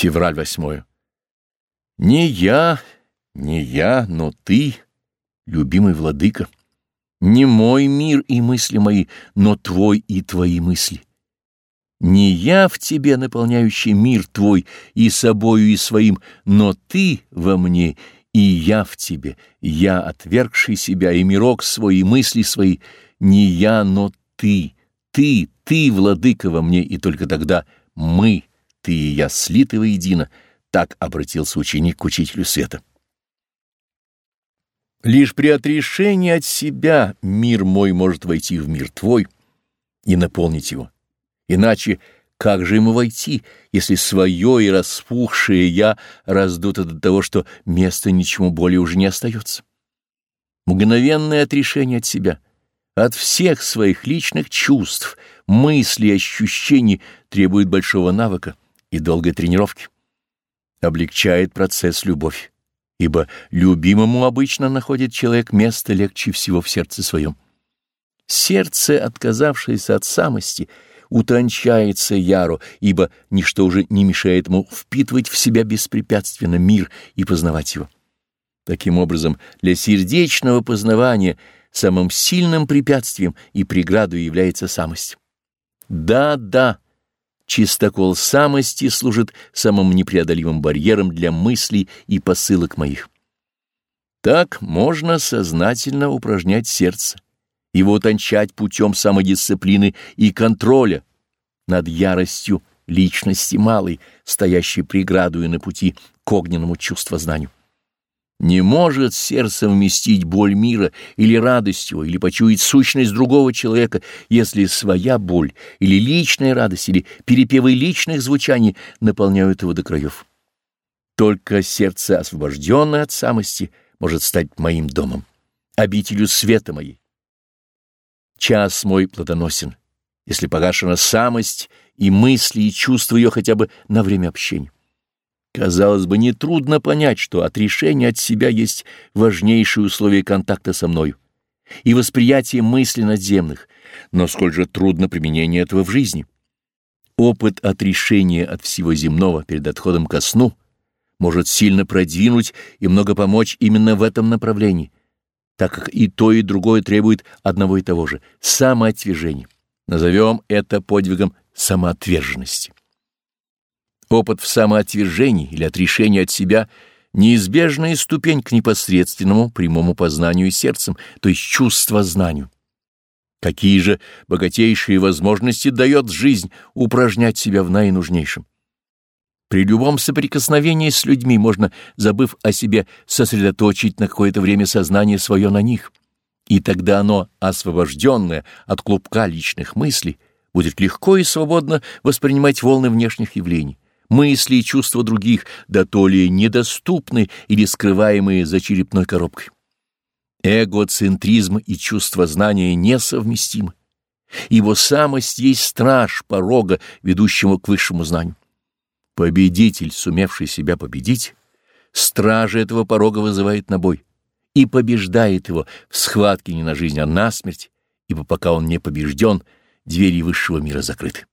Февраль 8. Не я, не я, но ты, любимый владыка. Не мой мир и мысли мои, но твой и твои мысли. Не я в тебе, наполняющий мир твой и собою, и своим, но ты во мне, и я в тебе, я, отвергший себя, и мирок свой, и мысли свои, не я, но ты, ты, ты, владыка во мне, и только тогда мы, ты и я, слиты воедино, так обратился ученик к учителю света. Лишь при отрешении от себя мир мой может войти в мир твой и наполнить его. Иначе как же ему войти, если свое и распухшее «я» раздуто до того, что места ничему более уже не остается? Мгновенное отрешение от себя, от всех своих личных чувств, мыслей, ощущений требует большого навыка и долгой тренировки. Облегчает процесс любовь, ибо любимому обычно находит человек место легче всего в сердце своем. Сердце, отказавшееся от самости — утончается яру, ибо ничто уже не мешает ему впитывать в себя беспрепятственно мир и познавать его. Таким образом, для сердечного познавания самым сильным препятствием и преградой является самость. Да, да, чистокол самости служит самым непреодолимым барьером для мыслей и посылок моих. Так можно сознательно упражнять сердце его утончать путем самодисциплины и контроля над яростью личности малой, стоящей преградою на пути к огненному чувствознанию. Не может сердце вместить боль мира или радость его, или почуять сущность другого человека, если своя боль или личная радость, или перепевы личных звучаний наполняют его до краев. Только сердце, освобожденное от самости, может стать моим домом, обителю света моей. Час мой плодоносен, если погашена самость и мысли, и чувства ее хотя бы на время общения. Казалось бы, нетрудно понять, что отрешение от себя есть важнейшее условие контакта со мною и восприятие мыслей надземных, но сколь же трудно применение этого в жизни. Опыт отрешения от всего земного перед отходом ко сну может сильно продвинуть и много помочь именно в этом направлении, так как и то, и другое требует одного и того же — самоотвержения. Назовем это подвигом самоотверженности. Опыт в самоотвержении или отрешении от себя — неизбежная ступень к непосредственному прямому познанию сердцем, то есть чувствознанию. Какие же богатейшие возможности дает жизнь упражнять себя в наинужнейшем? При любом соприкосновении с людьми можно, забыв о себе, сосредоточить на какое-то время сознание свое на них, и тогда оно, освобожденное от клубка личных мыслей, будет легко и свободно воспринимать волны внешних явлений, мысли и чувства других, да то ли недоступны или скрываемые за черепной коробкой. Эгоцентризм и чувство знания несовместимы. Его самость есть страж порога, ведущего к высшему знанию. Победитель, сумевший себя победить, стража этого порога вызывает на бой и побеждает его в схватке не на жизнь, а на смерть, ибо пока он не побежден, двери высшего мира закрыты.